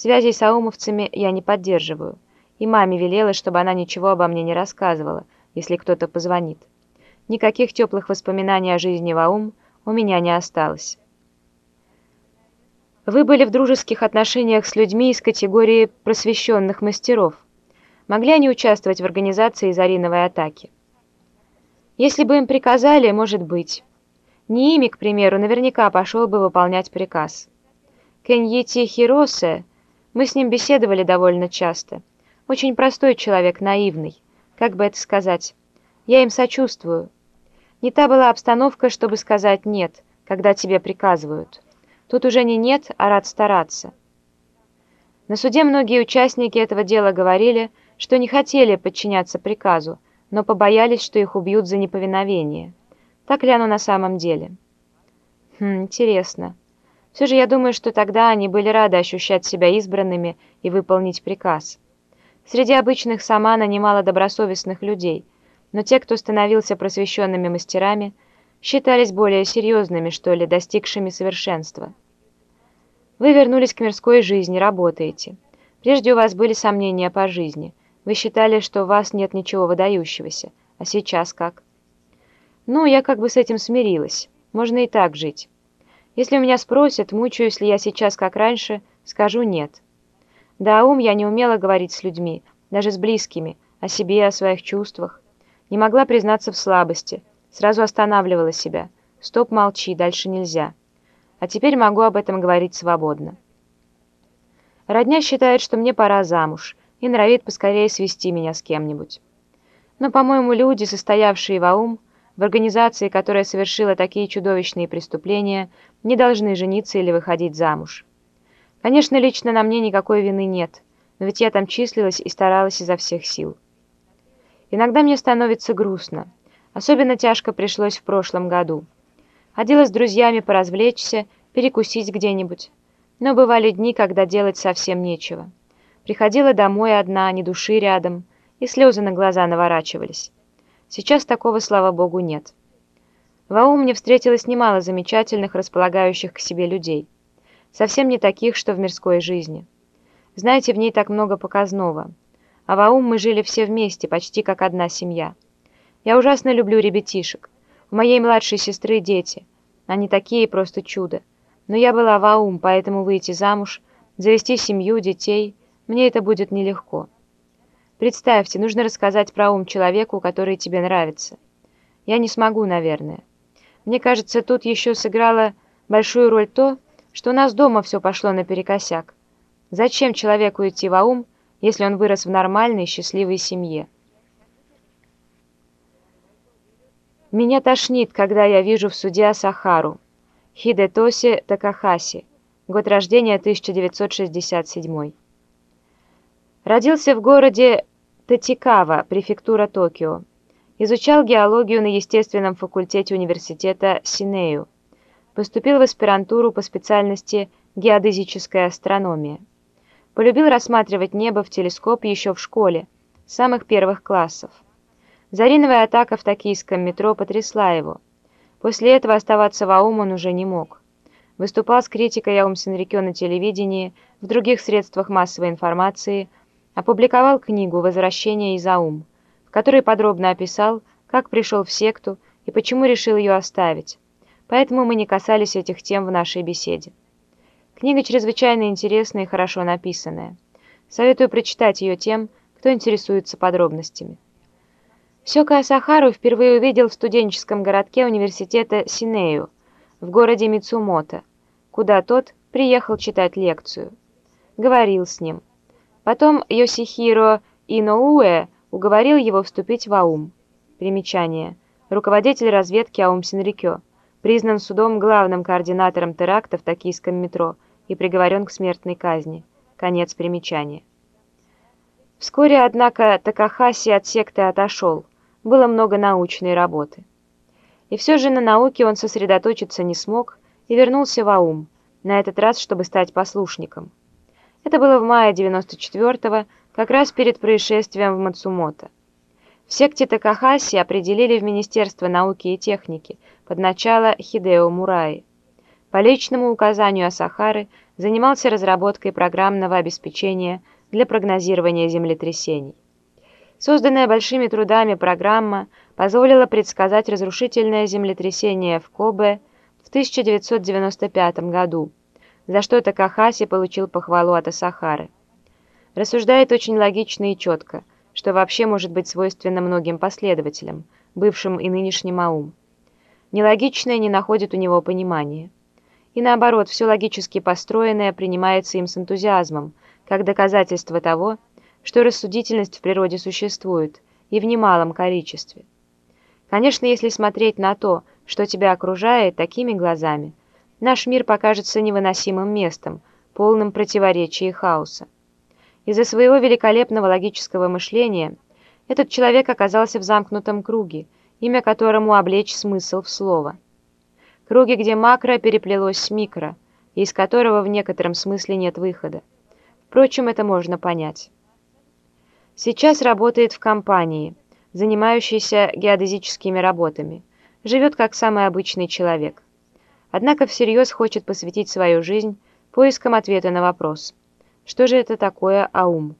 Связей с аумовцами я не поддерживаю. И маме велела, чтобы она ничего обо мне не рассказывала, если кто-то позвонит. Никаких теплых воспоминаний о жизни в Аум у меня не осталось. Вы были в дружеских отношениях с людьми из категории просвещенных мастеров. Могли они участвовать в организации Зариновой атаки? Если бы им приказали, может быть. Не ими, к примеру, наверняка пошел бы выполнять приказ. Кеньети Хиросе, мы с ним беседовали довольно часто. Очень простой человек, наивный. Как бы это сказать? Я им сочувствую. Не та была обстановка, чтобы сказать «нет», когда тебе приказывают. Тут уже не «нет», а рад стараться. На суде многие участники этого дела говорили, что не хотели подчиняться приказу, но побоялись, что их убьют за неповиновение. Так ли оно на самом деле? Хм, интересно. Все же я думаю, что тогда они были рады ощущать себя избранными и выполнить приказ. Среди обычных самана немало добросовестных людей – но те, кто становился просвещенными мастерами, считались более серьезными, что ли, достигшими совершенства. Вы вернулись к мирской жизни, работаете. Прежде у вас были сомнения по жизни. Вы считали, что у вас нет ничего выдающегося. А сейчас как? Ну, я как бы с этим смирилась. Можно и так жить. Если меня спросят, мучаюсь ли я сейчас как раньше, скажу нет. Да, ум я не умела говорить с людьми, даже с близкими, о себе, о своих чувствах. Не могла признаться в слабости. Сразу останавливала себя. Стоп, молчи, дальше нельзя. А теперь могу об этом говорить свободно. Родня считает, что мне пора замуж, и норовит поскорее свести меня с кем-нибудь. Но, по-моему, люди, состоявшие в АУМ, в организации, которая совершила такие чудовищные преступления, не должны жениться или выходить замуж. Конечно, лично на мне никакой вины нет, но ведь я там числилась и старалась изо всех сил. Иногда мне становится грустно. Особенно тяжко пришлось в прошлом году. Ходила с друзьями поразвлечься, перекусить где-нибудь. Но бывали дни, когда делать совсем нечего. Приходила домой одна, ни души рядом, и слезы на глаза наворачивались. Сейчас такого, слава богу, нет. В АУ мне встретилось немало замечательных, располагающих к себе людей. Совсем не таких, что в мирской жизни. Знаете, в ней так много показного – а в Аум мы жили все вместе, почти как одна семья. Я ужасно люблю ребятишек. У моей младшей сестры дети. Они такие просто чудо. Но я была в Аум, поэтому выйти замуж, завести семью, детей, мне это будет нелегко. Представьте, нужно рассказать про ум человеку, который тебе нравится. Я не смогу, наверное. Мне кажется, тут еще сыграло большую роль то, что у нас дома все пошло наперекосяк. Зачем человеку идти в Аум, если он вырос в нормальной, счастливой семье. Меня тошнит, когда я вижу в суде Асахару, Хидетоси Такахаси, год рождения 1967. Родился в городе Татикава, префектура Токио. Изучал геологию на естественном факультете университета Синею. Поступил в аспирантуру по специальности геодезическая астрономия. Полюбил рассматривать небо в телескоп еще в школе, самых первых классов. Зариновая атака в токийском метро потрясла его. После этого оставаться в Аум он уже не мог. Выступал с критикой Аум Синрикё на телевидении, в других средствах массовой информации, опубликовал книгу «Возвращение из Аум», в которой подробно описал, как пришел в секту и почему решил ее оставить. Поэтому мы не касались этих тем в нашей беседе. Книга чрезвычайно интересная и хорошо написанная. Советую прочитать ее тем, кто интересуется подробностями. Сёка Асахару впервые увидел в студенческом городке университета Синею, в городе Мицумото, куда тот приехал читать лекцию. Говорил с ним. Потом Йосихиро Иноуэ уговорил его вступить в АУМ. Примечание. Руководитель разведки АУМ Синрикё. Признан судом главным координатором теракта в токийском метро – и приговорен к смертной казни. Конец примечания. Вскоре, однако, Такахаси от секты отошел. Было много научной работы. И все же на науке он сосредоточиться не смог и вернулся в Аум, на этот раз, чтобы стать послушником. Это было в мае 94-го, как раз перед происшествием в Мацумото. В секте Такахаси определили в Министерство науки и техники под начало Хидео Мураи. по личному указанию Асахары занимался разработкой программного обеспечения для прогнозирования землетрясений. Созданная большими трудами программа позволила предсказать разрушительное землетрясение в Кобе в 1995 году, за что Такахаси получил похвалу от Асахары. Рассуждает очень логично и четко, что вообще может быть свойственно многим последователям, бывшим и нынешним Аум. Нелогичное не находит у него понимания. И наоборот, все логически построенное принимается им с энтузиазмом, как доказательство того, что рассудительность в природе существует, и в немалом количестве. Конечно, если смотреть на то, что тебя окружает такими глазами, наш мир покажется невыносимым местом, полным противоречий и хаоса. Из-за своего великолепного логического мышления этот человек оказался в замкнутом круге, имя которому облечь смысл в слово. Круге, где макро переплелось с микро, из которого в некотором смысле нет выхода. Впрочем, это можно понять. Сейчас работает в компании, занимающейся геодезическими работами. Живет как самый обычный человек. Однако всерьез хочет посвятить свою жизнь поискам ответа на вопрос, что же это такое аум.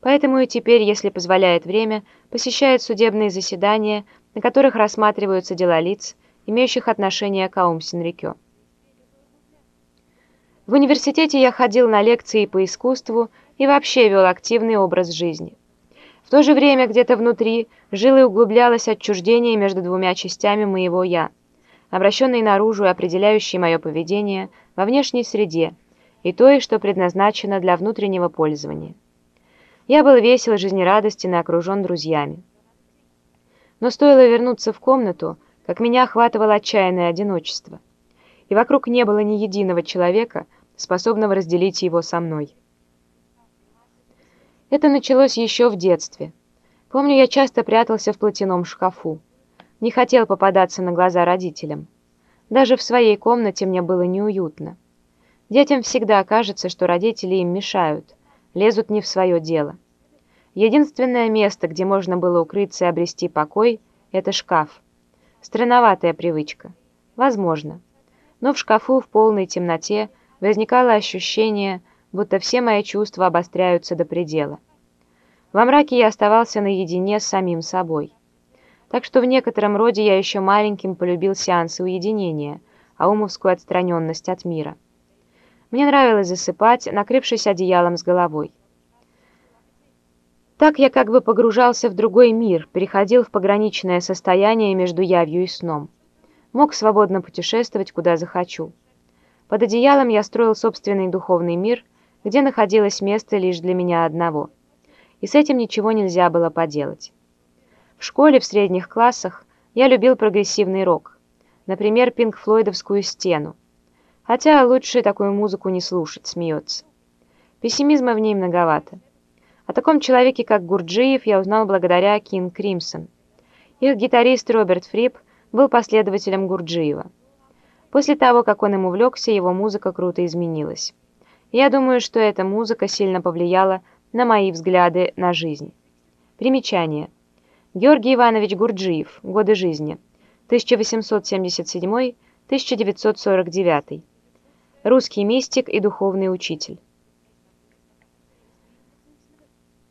Поэтому и теперь, если позволяет время, посещает судебные заседания, на которых рассматриваются дела лиц, имеющих отношение к аум Синрикё. В университете я ходил на лекции по искусству и вообще вел активный образ жизни. В то же время где-то внутри жило и углублялось отчуждение между двумя частями моего «я», обращенной наружу и определяющей мое поведение во внешней среде, и той, что предназначено для внутреннего пользования. Я был весел, жизнерадостен и окружен друзьями. Но стоило вернуться в комнату, как меня охватывало отчаянное одиночество, и вокруг не было ни единого человека, способного разделить его со мной. Это началось еще в детстве. Помню, я часто прятался в платяном шкафу. Не хотел попадаться на глаза родителям. Даже в своей комнате мне было неуютно. Детям всегда кажется, что родители им мешают, лезут не в свое дело. Единственное место, где можно было укрыться и обрести покой, это шкаф. Странноватая привычка. Возможно. Но в шкафу в полной темноте возникало ощущение, будто все мои чувства обостряются до предела. Во мраке я оставался наедине с самим собой. Так что в некотором роде я еще маленьким полюбил сеансы уединения, а умовскую отстраненность от мира. Мне нравилось засыпать, накрывшись одеялом с головой. Так я как бы погружался в другой мир, переходил в пограничное состояние между явью и сном. Мог свободно путешествовать, куда захочу. Под одеялом я строил собственный духовный мир, где находилось место лишь для меня одного. И с этим ничего нельзя было поделать. В школе в средних классах я любил прогрессивный рок, например, пинк-флойдовскую «Стену». Хотя лучше такую музыку не слушать, смеется. Пессимизма в ней многовато. О таком человеке, как Гурджиев, я узнал благодаря Кинг Кримсон. Их гитарист Роберт Фрип был последователем Гурджиева. После того, как он им увлекся, его музыка круто изменилась. Я думаю, что эта музыка сильно повлияла на мои взгляды на жизнь. Примечание. Георгий Иванович Гурджиев. Годы жизни. 1877-1949. Русский мистик и духовный учитель.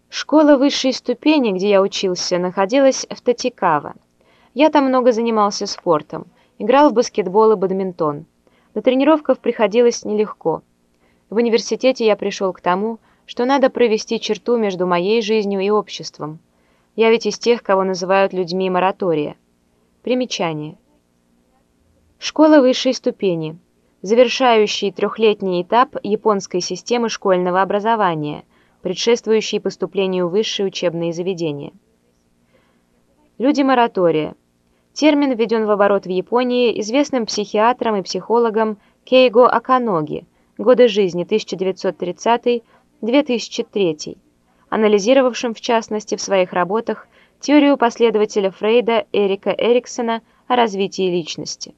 Школа высшей ступени, где я учился, находилась в Татикава. Я там много занимался спортом, играл в баскетбол и бадминтон. На тренировках приходилось нелегко – в университете я пришел к тому, что надо провести черту между моей жизнью и обществом. Я ведь из тех, кого называют людьми моратория. Примечание. Школа высшей ступени. Завершающий трехлетний этап японской системы школьного образования, предшествующий поступлению в высшие учебные заведения. Люди моратория. Термин введен в оборот в Японии известным психиатром и психологом Кейго Аканоги – годы жизни 1930-2003, анализировавшим в частности в своих работах теорию последователя Фрейда Эрика Эриксона о развитии личности.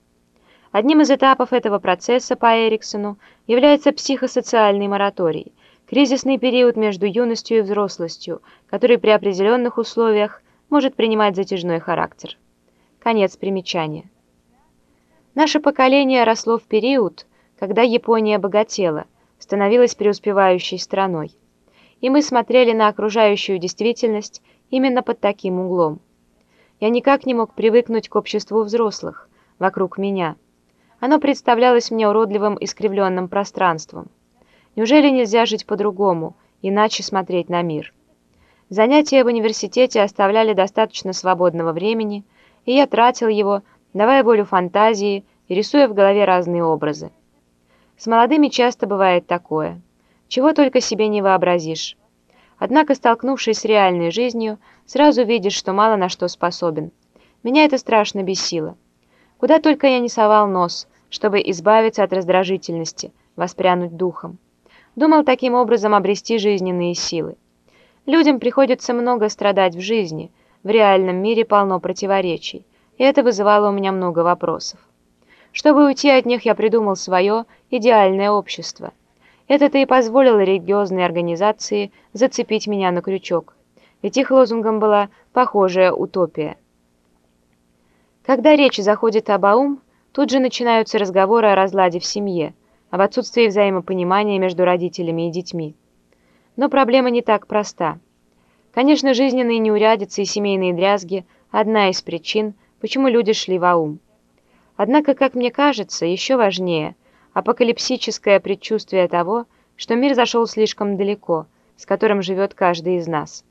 Одним из этапов этого процесса по Эриксону является психосоциальный мораторий, кризисный период между юностью и взрослостью, который при определенных условиях может принимать затяжной характер. Конец примечания. Наше поколение росло в период, когда Япония богатела, становилась преуспевающей страной. И мы смотрели на окружающую действительность именно под таким углом. Я никак не мог привыкнуть к обществу взрослых вокруг меня. Оно представлялось мне уродливым искривленным пространством. Неужели нельзя жить по-другому, иначе смотреть на мир? Занятия в университете оставляли достаточно свободного времени, и я тратил его, давая волю фантазии и рисуя в голове разные образы. С молодыми часто бывает такое. Чего только себе не вообразишь. Однако, столкнувшись с реальной жизнью, сразу видишь, что мало на что способен. Меня это страшно бесило. Куда только я не совал нос, чтобы избавиться от раздражительности, воспрянуть духом. Думал таким образом обрести жизненные силы. Людям приходится много страдать в жизни, в реальном мире полно противоречий, и это вызывало у меня много вопросов. Чтобы уйти от них, я придумал свое идеальное общество. Это-то и позволило религиозной организации зацепить меня на крючок, ведь их лозунгом была похожая утопия. Когда речь заходит об аум, тут же начинаются разговоры о разладе в семье, об отсутствии взаимопонимания между родителями и детьми. Но проблема не так проста. Конечно, жизненные неурядицы и семейные дрязги – одна из причин, почему люди шли в аум. Однако, как мне кажется, еще важнее – апокалипсическое предчувствие того, что мир зашел слишком далеко, с которым живет каждый из нас.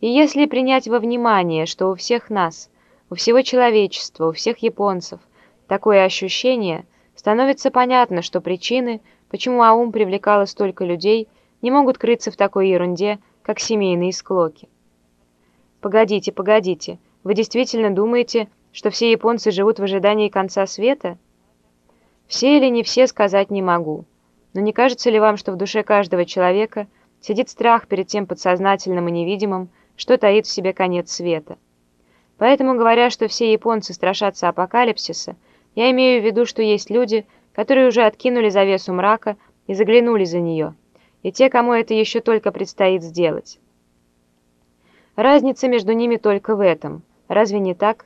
И если принять во внимание, что у всех нас, у всего человечества, у всех японцев такое ощущение, становится понятно, что причины, почему Аум привлекало столько людей – не могут крыться в такой ерунде, как семейные склоки. Погодите, погодите, вы действительно думаете, что все японцы живут в ожидании конца света? Все или не все сказать не могу. Но не кажется ли вам, что в душе каждого человека сидит страх перед тем подсознательным и невидимым, что таит в себе конец света? Поэтому, говоря, что все японцы страшатся апокалипсиса, я имею в виду, что есть люди, которые уже откинули завесу мрака и заглянули за нее – и те, кому это еще только предстоит сделать. Разница между ними только в этом. Разве не так?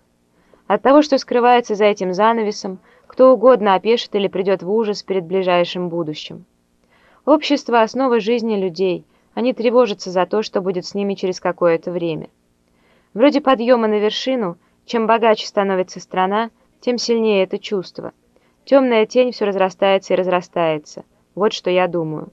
От того, что скрывается за этим занавесом, кто угодно опешит или придет в ужас перед ближайшим будущим. Общество – основа жизни людей, они тревожатся за то, что будет с ними через какое-то время. Вроде подъема на вершину, чем богаче становится страна, тем сильнее это чувство. Темная тень все разрастается и разрастается. Вот что я думаю.